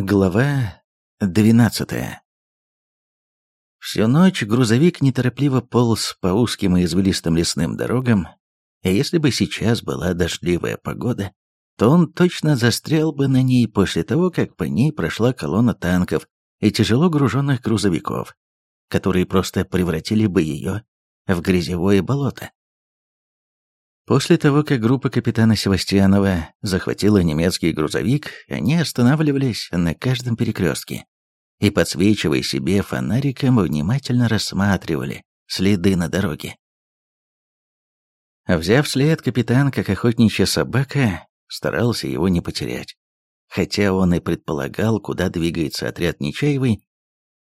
Глава двенадцатая Всю ночь грузовик неторопливо полз по узким и извилистым лесным дорогам, и если бы сейчас была дождливая погода, то он точно застрял бы на ней после того, как по ней прошла колонна танков и тяжело груженных грузовиков, которые просто превратили бы ее в грязевое болото. После того, как группа капитана Севастьянова захватила немецкий грузовик, они останавливались на каждом перекрестке и, подсвечивая себе фонариком, внимательно рассматривали следы на дороге. Взяв след, капитан, как охотничья собака, старался его не потерять. Хотя он и предполагал, куда двигается отряд Нечаевой,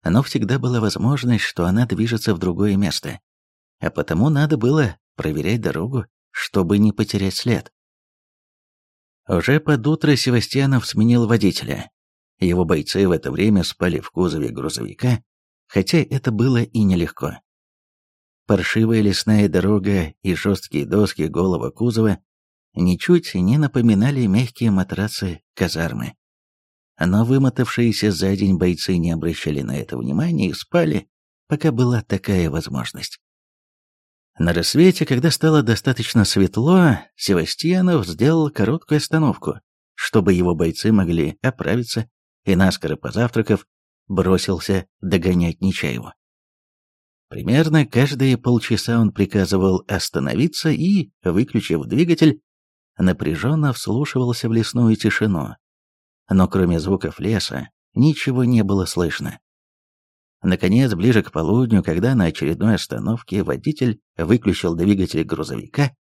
но всегда была возможность, что она движется в другое место. А потому надо было проверять дорогу чтобы не потерять след. Уже под утро Севастьянов сменил водителя. Его бойцы в это время спали в кузове грузовика, хотя это было и нелегко. Паршивая лесная дорога и жесткие доски голого кузова ничуть не напоминали мягкие матрацы казармы. Но вымотавшиеся за день бойцы не обращали на это внимания и спали, пока была такая возможность. На рассвете, когда стало достаточно светло, Севастьянов сделал короткую остановку, чтобы его бойцы могли оправиться, и наскоро позавтракав, бросился догонять Нечаеву. Примерно каждые полчаса он приказывал остановиться и, выключив двигатель, напряженно вслушивался в лесную тишину. Но кроме звуков леса, ничего не было слышно. Наконец, ближе к полудню, когда на очередной остановке водитель выключил двигатель грузовика,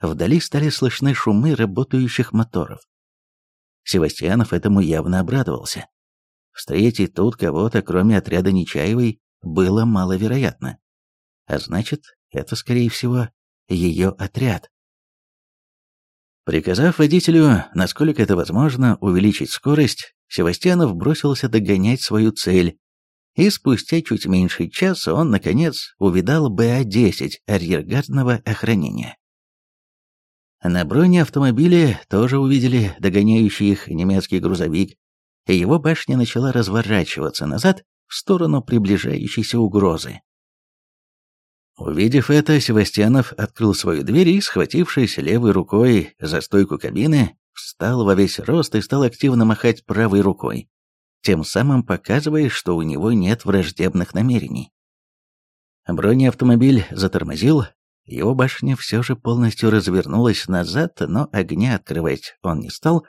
вдали стали слышны шумы работающих моторов. Севастьянов этому явно обрадовался. Встретить тут кого-то, кроме отряда Нечаевой, было маловероятно. А значит, это, скорее всего, ее отряд. Приказав водителю, насколько это возможно, увеличить скорость, Севастьянов бросился догонять свою цель, и спустя чуть меньше часа он, наконец, увидал БА-10 арьергардного охранения. На броне автомобиля тоже увидели догоняющий их немецкий грузовик, и его башня начала разворачиваться назад в сторону приближающейся угрозы. Увидев это, Севастьянов открыл свою дверь и, схватившись левой рукой за стойку кабины, встал во весь рост и стал активно махать правой рукой тем самым показывая, что у него нет враждебных намерений. Бронеавтомобиль затормозил, его башня все же полностью развернулась назад, но огня открывать он не стал,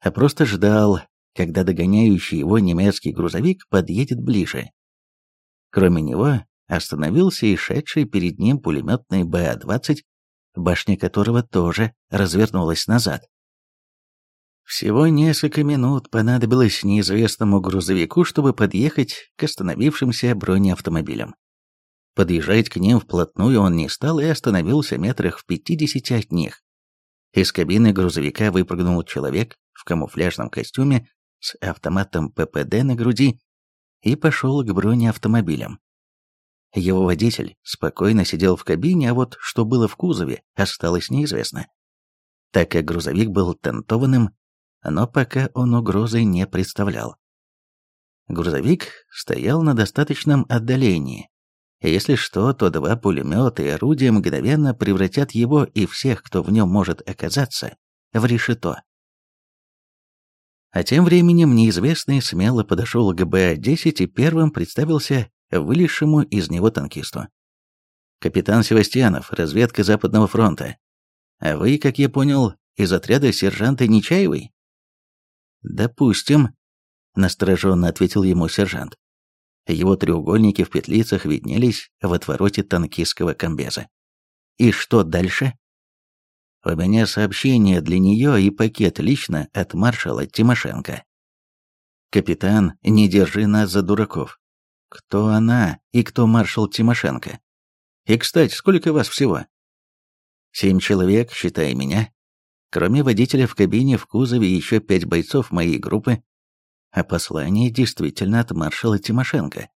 а просто ждал, когда догоняющий его немецкий грузовик подъедет ближе. Кроме него остановился и шедший перед ним пулеметный БА-20, башня которого тоже развернулась назад. Всего несколько минут понадобилось неизвестному грузовику, чтобы подъехать к остановившимся бронеавтомобилям. Подъезжать к ним вплотную он не стал и остановился метрах в пятидесяти от них. Из кабины грузовика выпрыгнул человек в камуфляжном костюме с автоматом ППД на груди и пошел к бронеавтомобилям. Его водитель спокойно сидел в кабине, а вот что было в кузове, осталось неизвестно. Так как грузовик был тентованным, но пока он угрозы не представлял. Грузовик стоял на достаточном отдалении. Если что, то два пулемета и орудия мгновенно превратят его и всех, кто в нем может оказаться, в решето. А тем временем неизвестный смело подошел к БА-10 и первым представился вылезшему из него танкисту. «Капитан Севастьянов, разведка Западного фронта. А вы, как я понял, из отряда сержанта Нечаевой?» «Допустим», — настороженно ответил ему сержант. Его треугольники в петлицах виднелись в отвороте танкистского комбеза. «И что дальше?» «У меня сообщение для нее и пакет лично от маршала Тимошенко». «Капитан, не держи нас за дураков. Кто она и кто маршал Тимошенко? И, кстати, сколько вас всего?» «Семь человек, считая меня. Кроме водителя в кабине в кузове еще пять бойцов моей группы, а послание действительно от маршала Тимошенко.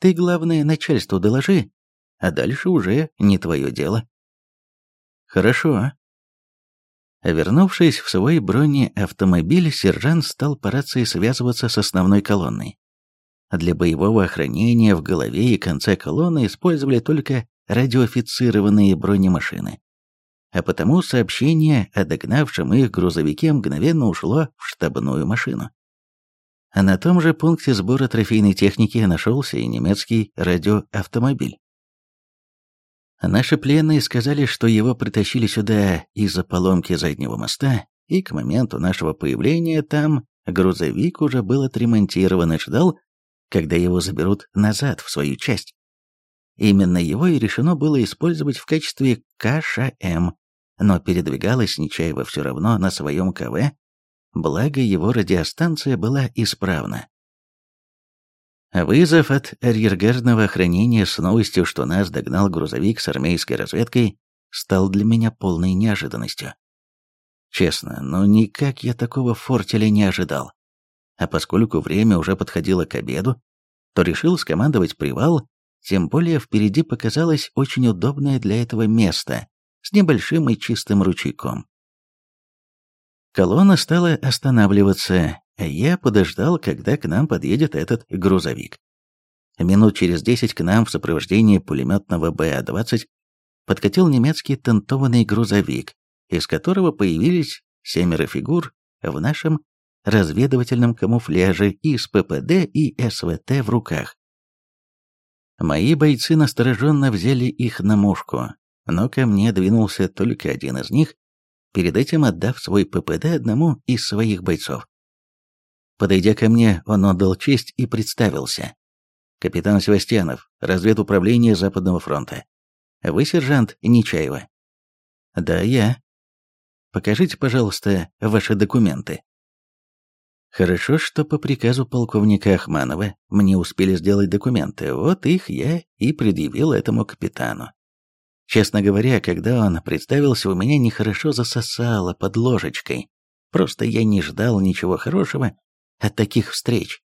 Ты, главное, начальству доложи, а дальше уже не твое дело. Хорошо. Вернувшись в свой бронеавтомобиль, сержант стал по рации связываться с основной колонной. Для боевого охранения в голове и конце колонны использовали только радиофицированные бронемашины. А потому сообщение о догнавшем их грузовике мгновенно ушло в штабную машину. А на том же пункте сбора трофейной техники нашелся и немецкий радиоавтомобиль. Наши пленные сказали, что его притащили сюда из-за поломки заднего моста, и к моменту нашего появления там грузовик уже был отремонтирован и ждал, когда его заберут назад в свою часть. Именно его и решено было использовать в качестве КШМ, но передвигалась Нечаева все равно на своем КВ, благо его радиостанция была исправна. Вызов от арьергардного охранения с новостью, что нас догнал грузовик с армейской разведкой, стал для меня полной неожиданностью. Честно, но никак я такого фортеля не ожидал. А поскольку время уже подходило к обеду, то решил скомандовать привал, тем более впереди показалось очень удобное для этого место с небольшим и чистым ручейком. Колонна стала останавливаться, я подождал, когда к нам подъедет этот грузовик. Минут через десять к нам в сопровождении пулеметного БА-20 подкатил немецкий тентованный грузовик, из которого появились семеро фигур в нашем разведывательном камуфляже и с ППД и СВТ в руках. Мои бойцы настороженно взяли их на мушку, но ко мне двинулся только один из них, перед этим отдав свой ППД одному из своих бойцов. Подойдя ко мне, он отдал честь и представился. «Капитан Севастьянов, разведуправление Западного фронта. Вы сержант Нечаева?» «Да, я». «Покажите, пожалуйста, ваши документы». Хорошо, что по приказу полковника Ахманова мне успели сделать документы, вот их я и предъявил этому капитану. Честно говоря, когда он представился, у меня нехорошо засосало под ложечкой. Просто я не ждал ничего хорошего от таких встреч.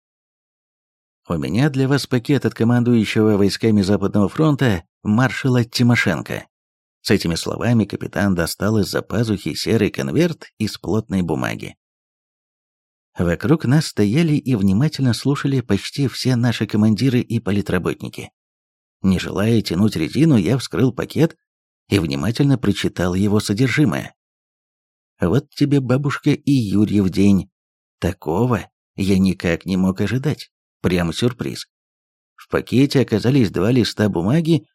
У меня для вас пакет от командующего войсками Западного фронта маршала Тимошенко. С этими словами капитан достал из-за пазухи серый конверт из плотной бумаги. Вокруг нас стояли и внимательно слушали почти все наши командиры и политработники. Не желая тянуть резину, я вскрыл пакет и внимательно прочитал его содержимое. Вот тебе, бабушка, и Юрьев день. Такого я никак не мог ожидать. Прямо сюрприз. В пакете оказались два листа бумаги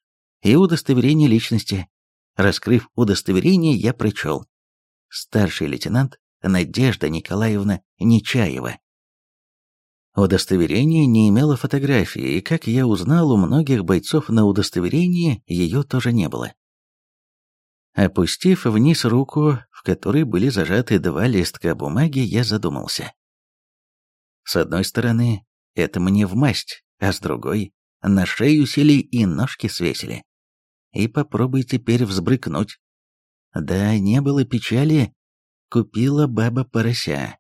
и удостоверение личности. Раскрыв удостоверение, я прочел. Старший лейтенант Надежда Николаевна Нечаева. Удостоверение не имело фотографии, и, как я узнал, у многих бойцов на удостоверении ее тоже не было. Опустив вниз руку, в которой были зажаты два листка бумаги, я задумался. С одной стороны, это мне в масть, а с другой, на шею сели и ножки свесили. И попробуй теперь взбрыкнуть. Да, не было печали, купила баба порося.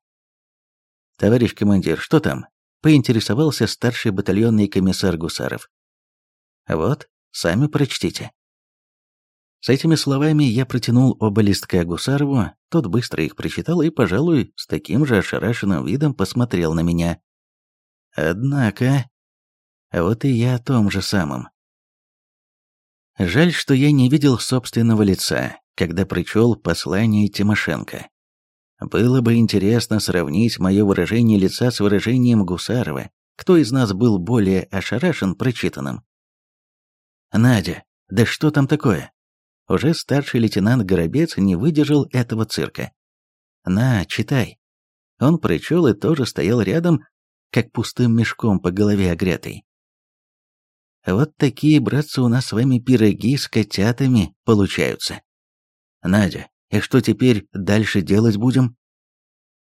«Товарищ командир, что там?» — поинтересовался старший батальонный комиссар Гусаров. «Вот, сами прочтите». С этими словами я протянул оба листка Гусарову, тот быстро их прочитал и, пожалуй, с таким же ошарашенным видом посмотрел на меня. Однако... Вот и я о том же самом. Жаль, что я не видел собственного лица, когда прочел послание Тимошенко. Было бы интересно сравнить мое выражение лица с выражением Гусарова, кто из нас был более ошарашен прочитанным. «Надя, да что там такое?» Уже старший лейтенант Горобец не выдержал этого цирка. «На, читай». Он прочел и тоже стоял рядом, как пустым мешком по голове огретый. Вот такие, братцы, у нас с вами пироги с котятами получаются. Надя, и что теперь дальше делать будем?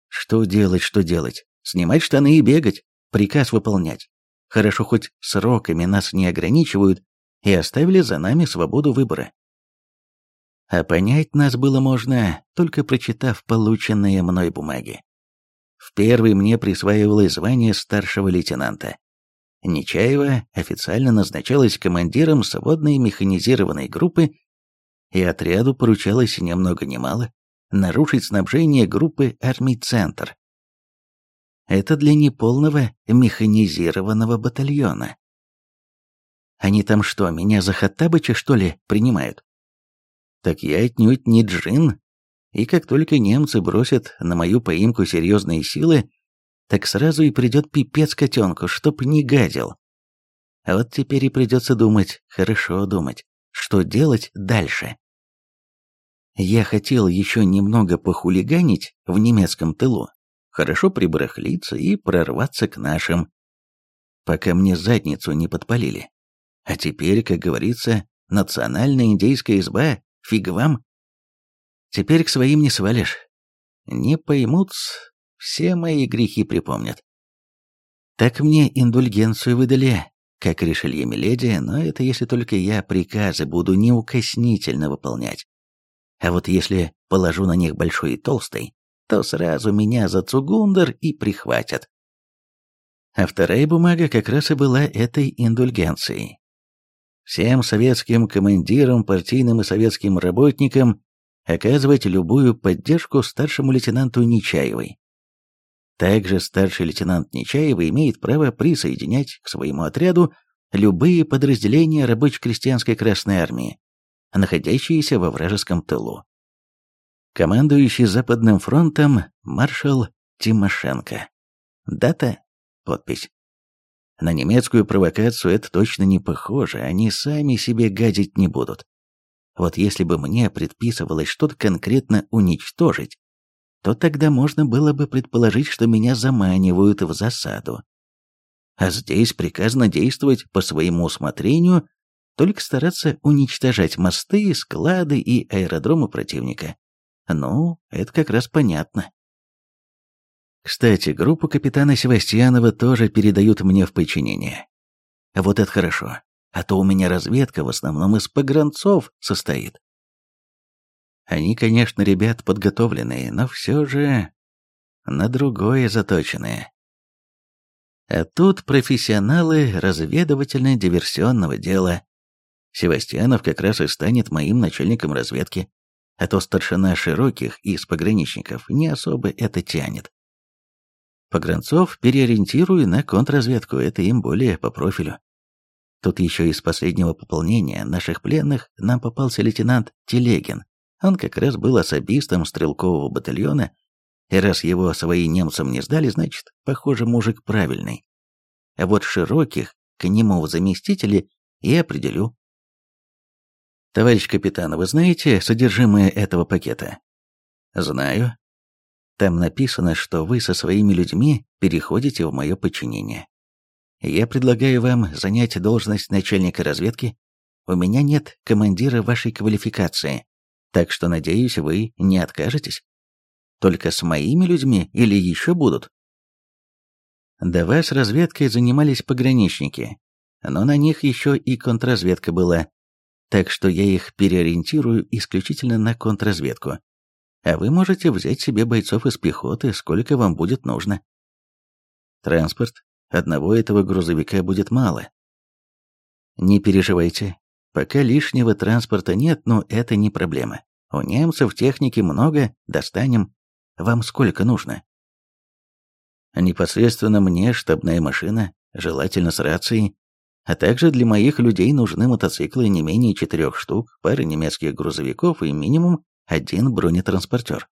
Что делать, что делать? Снимать штаны и бегать, приказ выполнять. Хорошо, хоть сроками нас не ограничивают и оставили за нами свободу выбора. А понять нас было можно, только прочитав полученные мной бумаги. В первый мне присваивалось звание старшего лейтенанта. Нечаева официально назначалась командиром сводной механизированной группы, и отряду поручалось ни много ни мало нарушить снабжение группы армий «Центр». Это для неполного механизированного батальона. Они там что, меня за Хаттабыча, что ли, принимают? Так я отнюдь не джин. И как только немцы бросят на мою поимку серьезные силы, так сразу и придет пипец котенку, чтоб не гадил. А вот теперь и придется думать, хорошо думать, что делать дальше. Я хотел еще немного похулиганить в немецком тылу, хорошо прибрахлиться и прорваться к нашим, пока мне задницу не подпалили. А теперь, как говорится, национальная индейская изба, фиг вам. Теперь к своим не свалишь. Не поймут, все мои грехи припомнят. Так мне индульгенцию выдали, как решили Миледи, но это если только я приказы буду неукоснительно выполнять. А вот если положу на них большой и толстый, то сразу меня за цугундер и прихватят. А вторая бумага как раз и была этой индульгенцией. Всем советским командирам, партийным и советским работникам оказывать любую поддержку старшему лейтенанту Нечаевой. Также старший лейтенант Нечаева имеет право присоединять к своему отряду любые подразделения рабоче-крестьянской Красной Армии, находящиеся во вражеском тылу. Командующий Западным фронтом маршал Тимошенко. Дата, подпись. На немецкую провокацию это точно не похоже, они сами себе гадить не будут. Вот если бы мне предписывалось что-то конкретно уничтожить, то тогда можно было бы предположить, что меня заманивают в засаду. А здесь приказано действовать по своему усмотрению только стараться уничтожать мосты, склады и аэродромы противника. Ну, это как раз понятно. Кстати, группу капитана Севастьянова тоже передают мне в подчинение. Вот это хорошо, а то у меня разведка в основном из погранцов состоит. Они, конечно, ребят подготовленные, но все же на другое заточенные. А тут профессионалы разведывательно-диверсионного дела, Севастьянов как раз и станет моим начальником разведки, а то старшина Широких из пограничников не особо это тянет. Погранцов переориентирую на контрразведку, это им более по профилю. Тут еще из последнего пополнения наших пленных нам попался лейтенант Телегин. Он как раз был особистом стрелкового батальона, и раз его свои немцам не сдали, значит, похоже, мужик правильный. А вот Широких к нему в заместители и определю. «Товарищ капитан, вы знаете содержимое этого пакета?» «Знаю. Там написано, что вы со своими людьми переходите в мое подчинение. Я предлагаю вам занять должность начальника разведки. У меня нет командира вашей квалификации, так что, надеюсь, вы не откажетесь. Только с моими людьми или еще будут?» До вас разведкой занимались пограничники, но на них еще и контрразведка была, так что я их переориентирую исключительно на контрразведку. А вы можете взять себе бойцов из пехоты, сколько вам будет нужно. Транспорт. Одного этого грузовика будет мало. Не переживайте. Пока лишнего транспорта нет, но это не проблема. У немцев техники много, достанем. Вам сколько нужно? Непосредственно мне штабная машина, желательно с рацией, а также для моих людей нужны мотоциклы не менее четырех штук, пара немецких грузовиков и минимум один бронетранспортер.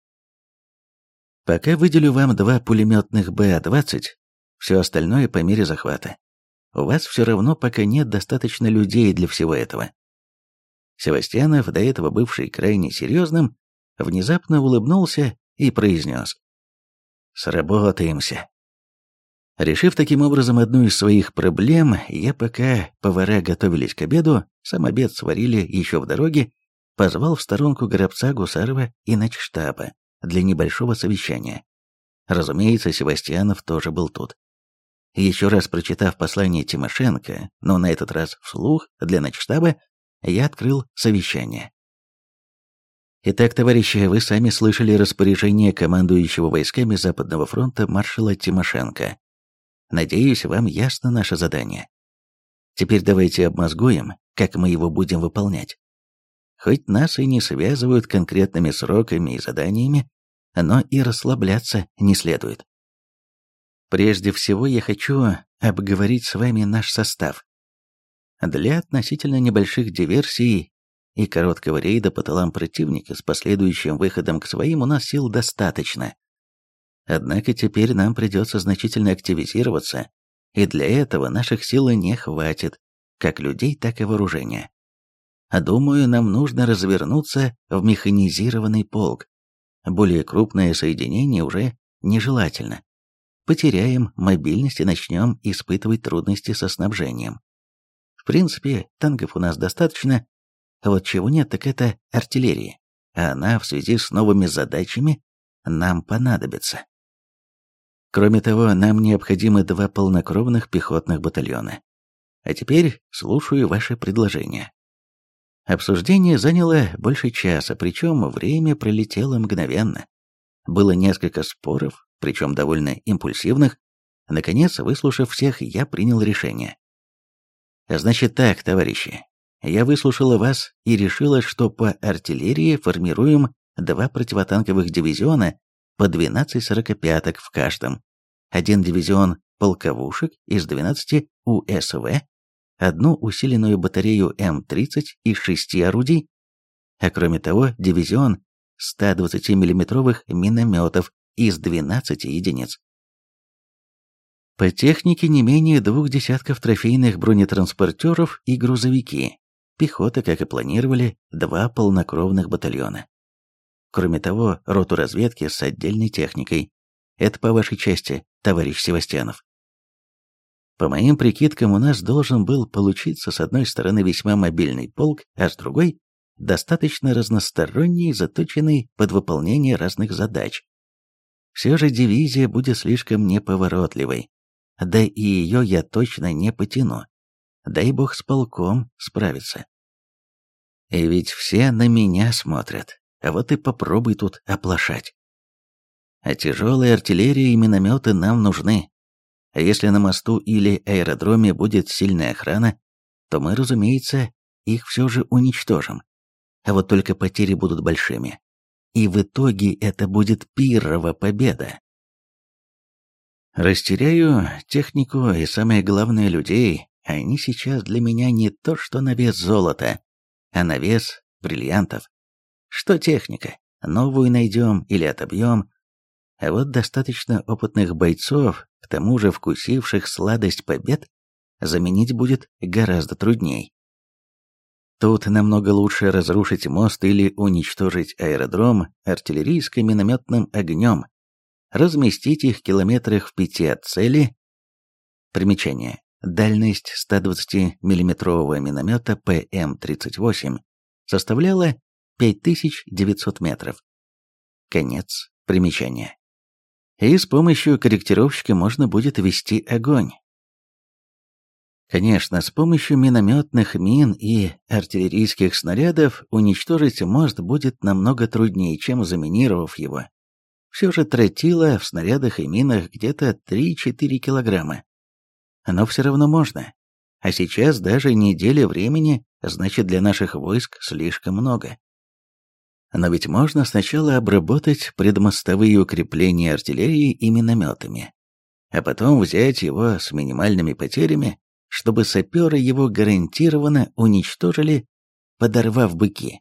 Пока выделю вам два пулеметных БА-20, все остальное по мере захвата. У вас все равно пока нет достаточно людей для всего этого. Севастьянов, до этого бывший крайне серьезным, внезапно улыбнулся и произнес. «Сработаемся». Решив таким образом одну из своих проблем, я пока повара готовились к обеду, сам обед сварили еще в дороге, позвал в сторонку Горобца, Гусарова и начштаба для небольшого совещания. Разумеется, Севастьянов тоже был тут. Еще раз прочитав послание Тимошенко, но на этот раз вслух, для начштаба, я открыл совещание. Итак, товарищи, вы сами слышали распоряжение командующего войсками Западного фронта маршала Тимошенко Надеюсь, вам ясно наше задание. Теперь давайте обмозгуем, как мы его будем выполнять. хоть нас и не связывают конкретными сроками и заданиями, но и расслабляться не следует. Прежде всего я хочу обговорить с вами наш состав. Для относительно небольших диверсий и короткого рейда по тылам противника с последующим выходом к своим у нас сил достаточно. Однако теперь нам придется значительно активизироваться, и для этого наших сил не хватит, как людей, так и вооружения. Думаю, нам нужно развернуться в механизированный полк. Более крупное соединение уже нежелательно. Потеряем мобильность и начнем испытывать трудности со снабжением. В принципе, танков у нас достаточно, а вот чего нет, так это артиллерии, а она в связи с новыми задачами нам понадобится. Кроме того, нам необходимы два полнокровных пехотных батальона. А теперь слушаю ваши предложения. Обсуждение заняло больше часа, причем время пролетело мгновенно. Было несколько споров, причем довольно импульсивных. Наконец, выслушав всех, я принял решение. Значит так, товарищи, я выслушала вас и решила, что по артиллерии формируем два противотанковых дивизиона по 12 сорокопяток в каждом, один дивизион полковушек из 12 УСВ, одну усиленную батарею М-30 из шести орудий, а кроме того дивизион 120 миллиметровых минометов из 12 единиц. По технике не менее двух десятков трофейных бронетранспортеров и грузовики. Пехота, как и планировали, два полнокровных батальона. Кроме того, роту разведки с отдельной техникой. Это по вашей части, товарищ Севастьянов. По моим прикидкам, у нас должен был получиться с одной стороны весьма мобильный полк, а с другой – достаточно разносторонний, заточенный под выполнение разных задач. Все же дивизия будет слишком неповоротливой, да и ее я точно не потяну. Дай бог с полком справиться. И ведь все на меня смотрят, а вот и попробуй тут оплошать. А тяжелые артиллерии и минометы нам нужны, а если на мосту или аэродроме будет сильная охрана, то мы, разумеется, их все же уничтожим. А вот только потери будут большими. И в итоге это будет пирова победа. Растеряю технику и, самое главное, людей. Они сейчас для меня не то, что на вес золота, а на вес бриллиантов. Что техника? Новую найдем или отобьем, а вот достаточно опытных бойцов, к тому же вкусивших сладость побед, заменить будет гораздо трудней. Тут намного лучше разрушить мост или уничтожить аэродром артиллерийско-минометным огнем, разместить их километрах в пяти от цели. Примечание. Дальность 120 миллиметрового миномета ПМ-38 составляла 5900 метров. Конец примечания и с помощью корректировщика можно будет вести огонь. Конечно, с помощью минометных мин и артиллерийских снарядов уничтожить мост будет намного труднее, чем заминировав его. Все же тротила в снарядах и минах где-то 3-4 килограмма. Но все равно можно. А сейчас даже неделя времени значит для наших войск слишком много. Но ведь можно сначала обработать предмостовые укрепления артиллерии и минометами, а потом взять его с минимальными потерями, чтобы саперы его гарантированно уничтожили, подорвав быки.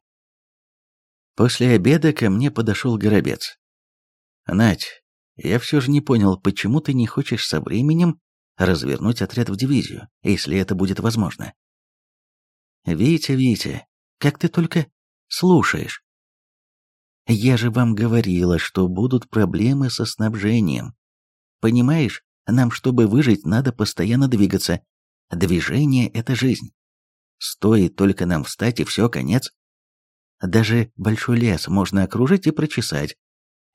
После обеда ко мне подошел Горобец. «Надь, я все же не понял, почему ты не хочешь со временем развернуть отряд в дивизию, если это будет возможно?» «Витя, Витя, как ты только слушаешь?» Я же вам говорила, что будут проблемы со снабжением. Понимаешь, нам, чтобы выжить, надо постоянно двигаться. Движение — это жизнь. Стоит только нам встать, и все, конец. Даже большой лес можно окружить и прочесать.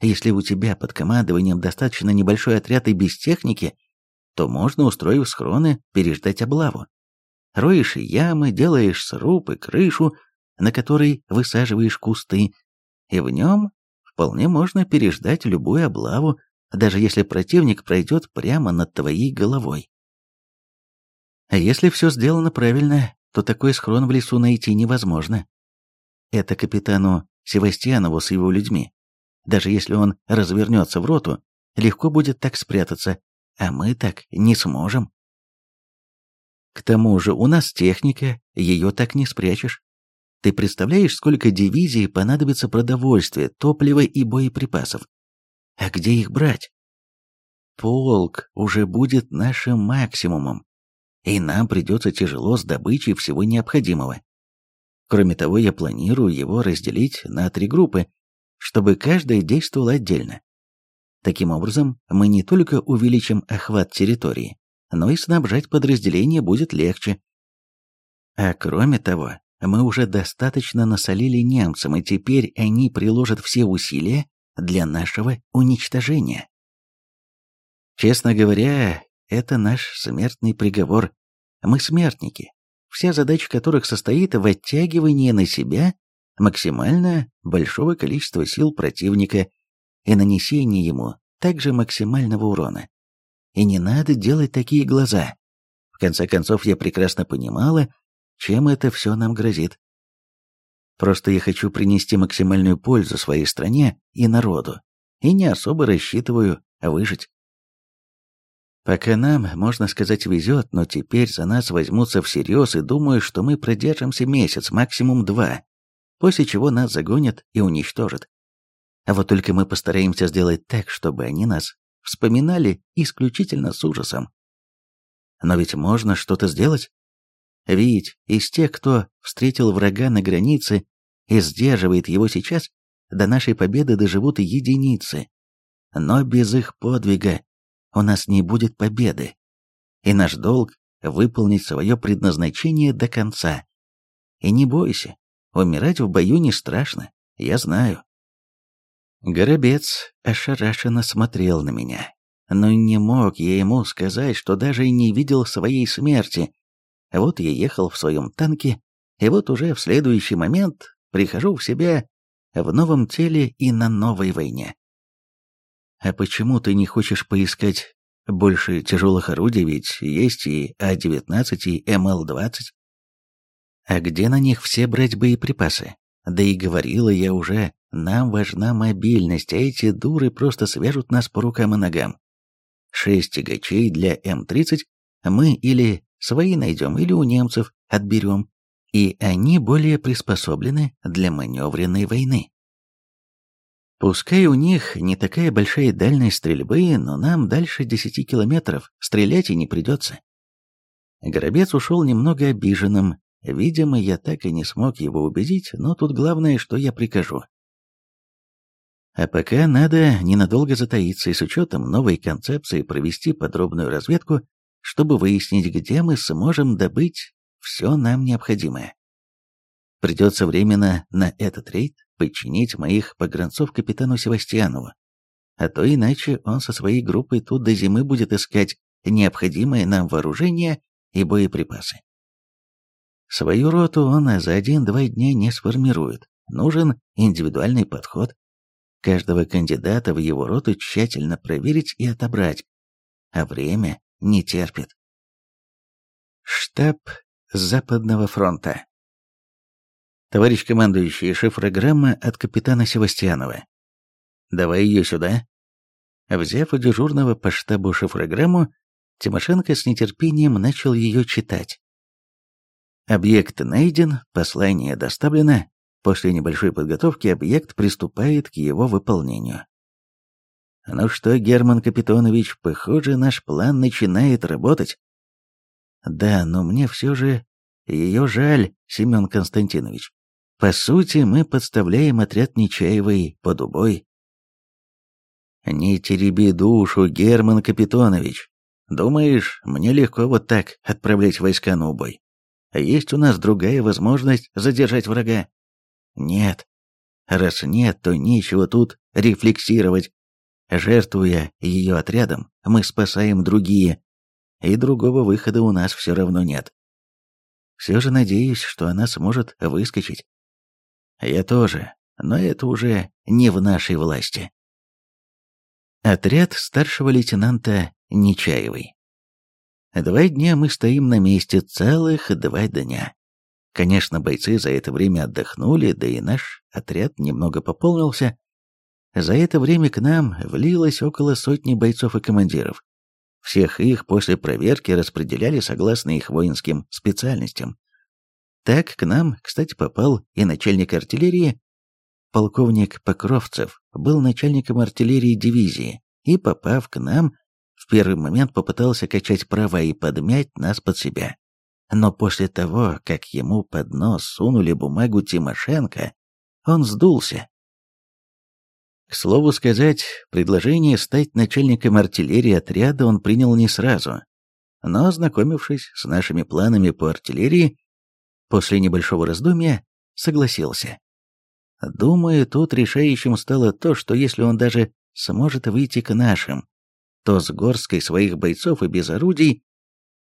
Если у тебя под командованием достаточно небольшой отряд и без техники, то можно, устроив схроны, переждать облаву. Роешь ямы, делаешь сруб и крышу, на которой высаживаешь кусты, и в нем вполне можно переждать любую облаву, даже если противник пройдет прямо над твоей головой. А если все сделано правильно, то такой схрон в лесу найти невозможно. это капитану Севастьянову с его людьми. Даже если он развернется в роту, легко будет так спрятаться, а мы так не сможем. К тому же у нас техника, ее так не спрячешь. Ты представляешь, сколько дивизий понадобится продовольствия, топлива и боеприпасов? А где их брать? Полк уже будет нашим максимумом, и нам придется тяжело с добычей всего необходимого. Кроме того, я планирую его разделить на три группы, чтобы каждая действовала отдельно. Таким образом, мы не только увеличим охват территории, но и снабжать подразделение будет легче. А кроме того, мы уже достаточно насолили немцам, и теперь они приложат все усилия для нашего уничтожения. Честно говоря, это наш смертный приговор. Мы смертники, вся задача которых состоит в оттягивании на себя максимально большого количества сил противника и нанесении ему также максимального урона. И не надо делать такие глаза. В конце концов, я прекрасно понимала, чем это все нам грозит. Просто я хочу принести максимальную пользу своей стране и народу, и не особо рассчитываю выжить. Пока нам, можно сказать, везет, но теперь за нас возьмутся всерьез и думаю, что мы продержимся месяц, максимум два, после чего нас загонят и уничтожат. А вот только мы постараемся сделать так, чтобы они нас вспоминали исключительно с ужасом. Но ведь можно что-то сделать. Ведь из тех, кто встретил врага на границе и сдерживает его сейчас, до нашей победы доживут единицы. Но без их подвига у нас не будет победы. И наш долг — выполнить свое предназначение до конца. И не бойся, умирать в бою не страшно, я знаю. Горобец ошарашенно смотрел на меня, но не мог я ему сказать, что даже и не видел своей смерти. Вот я ехал в своем танке, и вот уже в следующий момент прихожу в себя в новом теле и на новой войне. А почему ты не хочешь поискать больше тяжелых орудий, ведь есть и А-19, и МЛ-20? А где на них все брать боеприпасы? Да и говорила я уже, нам важна мобильность, а эти дуры просто свяжут нас по рукам и ногам. Шесть тягачей для М-30 мы или свои найдем, или у немцев отберем, и они более приспособлены для маневренной войны. Пускай у них не такая большая дальность стрельбы, но нам дальше десяти километров стрелять и не придется. Горобец ушел немного обиженным. Видимо, я так и не смог его убедить, но тут главное, что я прикажу. А пока надо ненадолго затаиться и с учетом новой концепции провести подробную разведку, чтобы выяснить, где мы сможем добыть все нам необходимое. Придется временно на этот рейд подчинить моих погранцов капитану Севастьянову, а то иначе он со своей группой тут до зимы будет искать необходимое нам вооружение и боеприпасы. Свою роту он за один-два дня не сформирует, нужен индивидуальный подход. Каждого кандидата в его роту тщательно проверить и отобрать, а время не терпит. Штаб Западного фронта «Товарищ командующий, шифрограмма от капитана Севастьянова». «Давай ее сюда». Взяв у дежурного по штабу шифрограмму, Тимошенко с нетерпением начал ее читать. Объект найден, послание доставлено. После небольшой подготовки объект приступает к его выполнению. Ну что, Герман Капитонович, похоже, наш план начинает работать. Да, но мне все же ее жаль, Семен Константинович. По сути, мы подставляем отряд Нечаевой под убой. Не тереби душу, Герман Капитонович. Думаешь, мне легко вот так отправлять войска на убой? Есть у нас другая возможность задержать врага? Нет. Раз нет, то нечего тут рефлексировать. Жертвуя ее отрядом, мы спасаем другие, и другого выхода у нас все равно нет. Все же надеюсь, что она сможет выскочить. Я тоже, но это уже не в нашей власти. Отряд старшего лейтенанта Нечаевой. Два дня мы стоим на месте, целых два дня. Конечно, бойцы за это время отдохнули, да и наш отряд немного пополнился. За это время к нам влилось около сотни бойцов и командиров. Всех их после проверки распределяли согласно их воинским специальностям. Так к нам, кстати, попал и начальник артиллерии. Полковник Покровцев был начальником артиллерии дивизии и, попав к нам, в первый момент попытался качать права и подмять нас под себя. Но после того, как ему под нос сунули бумагу Тимошенко, он сдулся. К слову сказать, предложение стать начальником артиллерии отряда он принял не сразу, но, ознакомившись с нашими планами по артиллерии, после небольшого раздумья согласился. Думаю, тут решающим стало то, что если он даже сможет выйти к нашим, то с горсткой своих бойцов и без орудий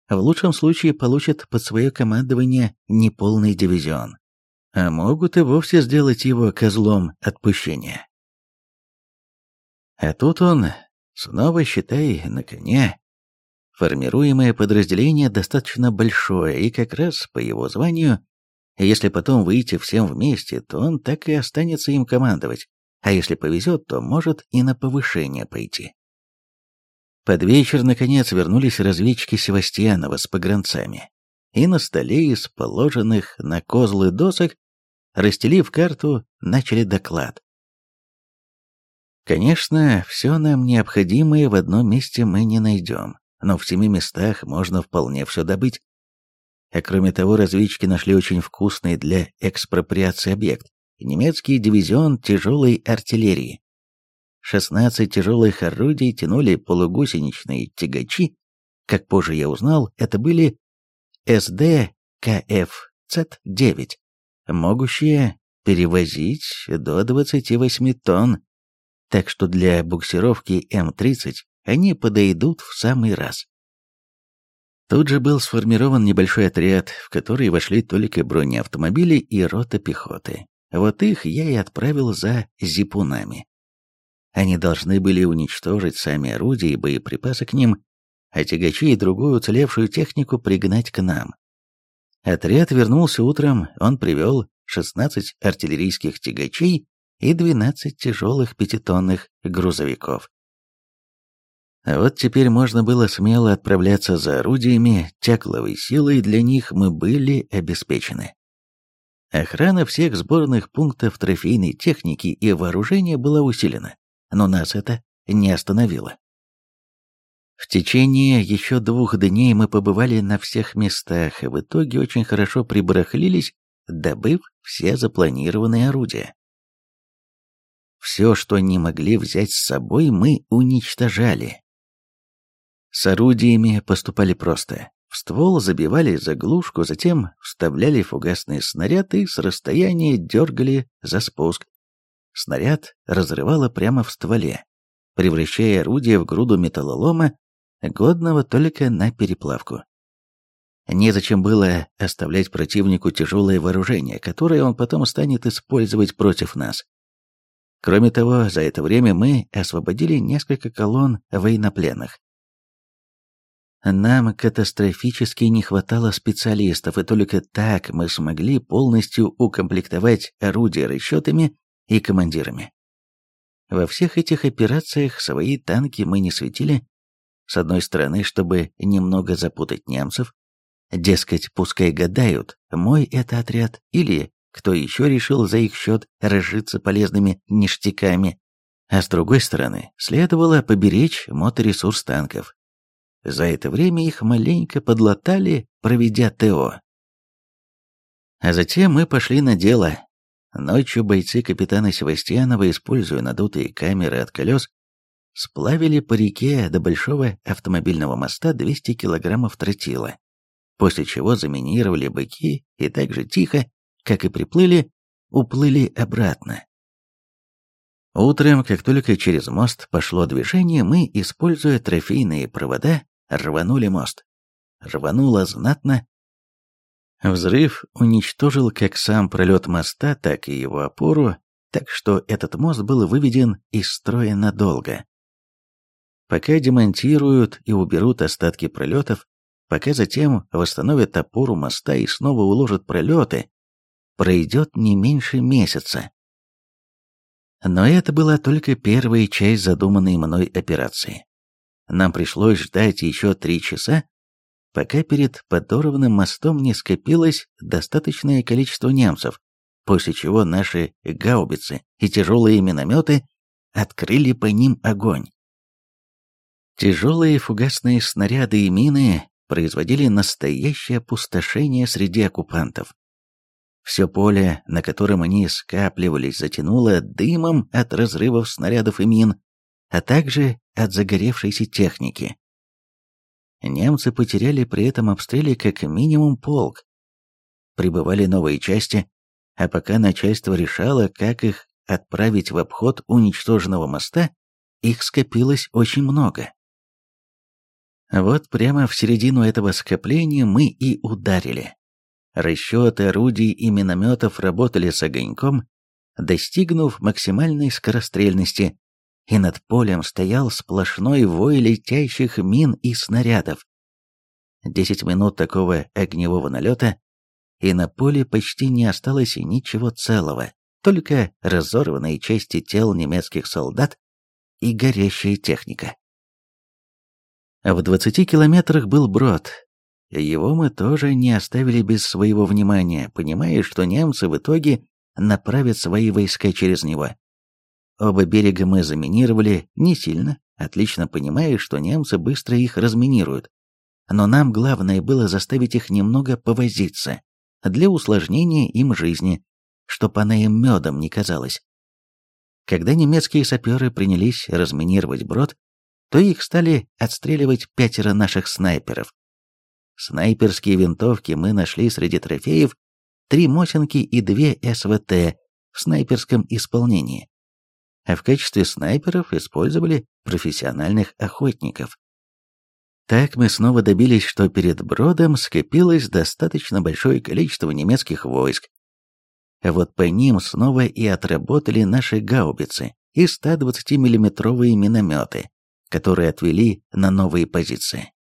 в лучшем случае получит под свое командование неполный дивизион, а могут и вовсе сделать его козлом отпущения. А тут он, снова считай, на коне. Формируемое подразделение достаточно большое, и как раз по его званию, если потом выйти всем вместе, то он так и останется им командовать, а если повезет, то может и на повышение пойти. Под вечер, наконец, вернулись разведчики Севастьянова с погранцами, и на столе из положенных на козлы досок, расстелив карту, начали доклад. Конечно, все нам необходимое в одном месте мы не найдем, но в семи местах можно вполне все добыть. А кроме того, разведчики нашли очень вкусный для экспроприации объект – немецкий дивизион тяжелой артиллерии. 16 тяжелых орудий тянули полугусеничные тягачи. Как позже я узнал, это были СД-КФ-Ц-9, могущие перевозить до 28 тонн, так что для буксировки М-30 они подойдут в самый раз. Тут же был сформирован небольшой отряд, в который вошли только бронеавтомобили и рота пехоты. Вот их я и отправил за зипунами. Они должны были уничтожить сами орудия и боеприпасы к ним, а тягачи и другую уцелевшую технику пригнать к нам. Отряд вернулся утром, он привел 16 артиллерийских тягачей и 12 тяжелых пятитонных грузовиков. А вот теперь можно было смело отправляться за орудиями, тягловой силой для них мы были обеспечены. Охрана всех сборных пунктов трофейной техники и вооружения была усилена но нас это не остановило. В течение еще двух дней мы побывали на всех местах и в итоге очень хорошо прибарахлились, добыв все запланированные орудия. Все, что не могли взять с собой, мы уничтожали. С орудиями поступали просто. В ствол забивали заглушку, затем вставляли фугасный снаряд и с расстояния дергали за спуск, Снаряд разрывало прямо в стволе, превращая орудие в груду металлолома, годного только на переплавку. Незачем было оставлять противнику тяжелое вооружение, которое он потом станет использовать против нас. Кроме того, за это время мы освободили несколько колонн военнопленных. Нам катастрофически не хватало специалистов, и только так мы смогли полностью укомплектовать орудия расчетами и командирами. Во всех этих операциях свои танки мы не светили, с одной стороны, чтобы немного запутать немцев, дескать, пускай гадают, мой это отряд или кто еще решил за их счет разжиться полезными ништяками, а с другой стороны, следовало поберечь моторесурс танков. За это время их маленько подлатали, проведя ТО. А затем мы пошли на дело, Ночью бойцы капитана Севастьянова, используя надутые камеры от колес, сплавили по реке до большого автомобильного моста 200 килограммов тротила, после чего заминировали быки и так же тихо, как и приплыли, уплыли обратно. Утром, как только через мост пошло движение, мы, используя трофейные провода, рванули мост. Рвануло знатно, Взрыв уничтожил как сам пролет моста, так и его опору, так что этот мост был выведен из строя надолго. Пока демонтируют и уберут остатки пролетов, пока затем восстановят опору моста и снова уложат пролеты, пройдет не меньше месяца. Но это была только первая часть задуманной мной операции. Нам пришлось ждать еще три часа, пока перед подорванным мостом не скопилось достаточное количество немцев, после чего наши гаубицы и тяжелые минометы открыли по ним огонь. Тяжелые фугасные снаряды и мины производили настоящее опустошение среди оккупантов. Все поле, на котором они скапливались, затянуло дымом от разрывов снарядов и мин, а также от загоревшейся техники. Немцы потеряли при этом обстреле как минимум полк. Прибывали новые части, а пока начальство решало, как их отправить в обход уничтоженного моста, их скопилось очень много. Вот прямо в середину этого скопления мы и ударили. Расчеты орудий и минометов работали с огоньком, достигнув максимальной скорострельности, и над полем стоял сплошной вой летящих мин и снарядов. Десять минут такого огневого налета, и на поле почти не осталось ничего целого, только разорванные части тел немецких солдат и горящая техника. В двадцати километрах был брод. Его мы тоже не оставили без своего внимания, понимая, что немцы в итоге направят свои войска через него. Оба берега мы заминировали не сильно, отлично понимая, что немцы быстро их разминируют. Но нам главное было заставить их немного повозиться, для усложнения им жизни, чтоб она им медом не казалась. Когда немецкие саперы принялись разминировать брод, то их стали отстреливать пятеро наших снайперов. Снайперские винтовки мы нашли среди трофеев, три Мосинки и две СВТ в снайперском исполнении а в качестве снайперов использовали профессиональных охотников. Так мы снова добились, что перед Бродом скопилось достаточно большое количество немецких войск. А вот по ним снова и отработали наши гаубицы и 120 миллиметровые минометы, которые отвели на новые позиции.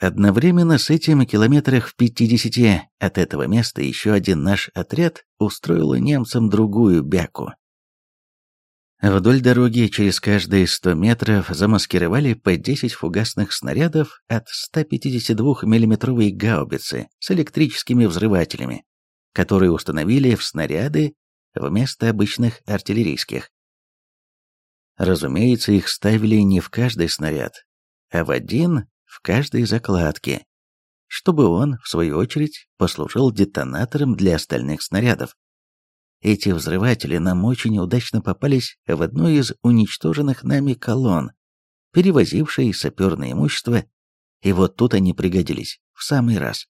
Одновременно с этим километрах в 50 от этого места еще один наш отряд устроил немцам другую бяку. Вдоль дороги через каждые 100 метров замаскировали по 10 фугасных снарядов от 152 миллиметровой гаубицы с электрическими взрывателями, которые установили в снаряды вместо обычных артиллерийских. Разумеется, их ставили не в каждый снаряд, а в один в каждой закладке, чтобы он, в свою очередь, послужил детонатором для остальных снарядов. Эти взрыватели нам очень удачно попались в одну из уничтоженных нами колонн, перевозившей саперное имущество, и вот тут они пригодились, в самый раз.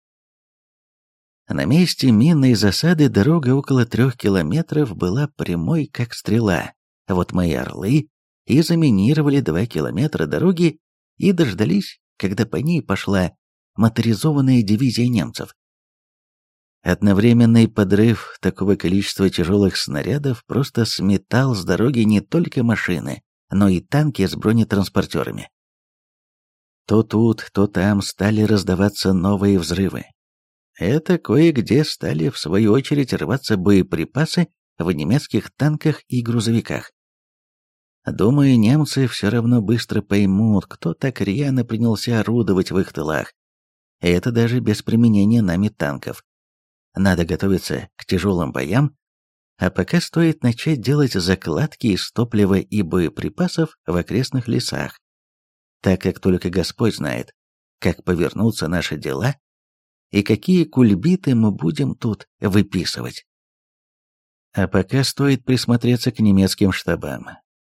На месте минной засады дорога около трех километров была прямой, как стрела, а вот мои орлы и заминировали два километра дороги и дождались, когда по ней пошла моторизованная дивизия немцев. Одновременный подрыв такого количества тяжелых снарядов просто сметал с дороги не только машины, но и танки с бронетранспортерами. То тут, то там стали раздаваться новые взрывы. Это кое-где стали в свою очередь рваться боеприпасы в немецких танках и грузовиках. Думаю, немцы все равно быстро поймут, кто так рьяно принялся орудовать в их тылах. Это даже без применения нами танков. Надо готовиться к тяжелым боям, а пока стоит начать делать закладки из топлива и боеприпасов в окрестных лесах, так как только Господь знает, как повернутся наши дела и какие кульбиты мы будем тут выписывать. А пока стоит присмотреться к немецким штабам.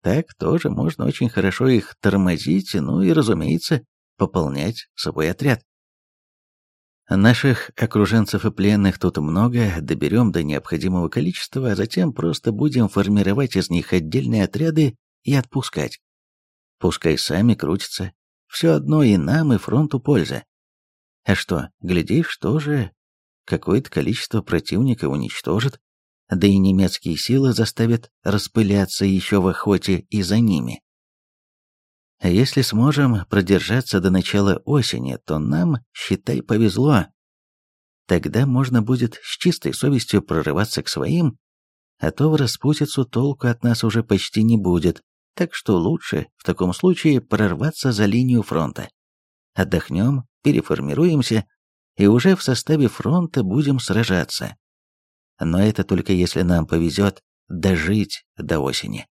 Так тоже можно очень хорошо их тормозить, ну и, разумеется, пополнять свой отряд. Наших окруженцев и пленных тут много, доберем до необходимого количества, а затем просто будем формировать из них отдельные отряды и отпускать. Пускай сами крутятся. Все одно и нам, и фронту польза. А что, глядишь, тоже какое-то количество противника уничтожит, да и немецкие силы заставят распыляться еще в охоте и за ними. А если сможем продержаться до начала осени, то нам, считай, повезло. Тогда можно будет с чистой совестью прорываться к своим, а то в распутицу толку от нас уже почти не будет, так что лучше в таком случае прорваться за линию фронта. Отдохнем, переформируемся и уже в составе фронта будем сражаться. Но это только если нам повезет дожить до осени.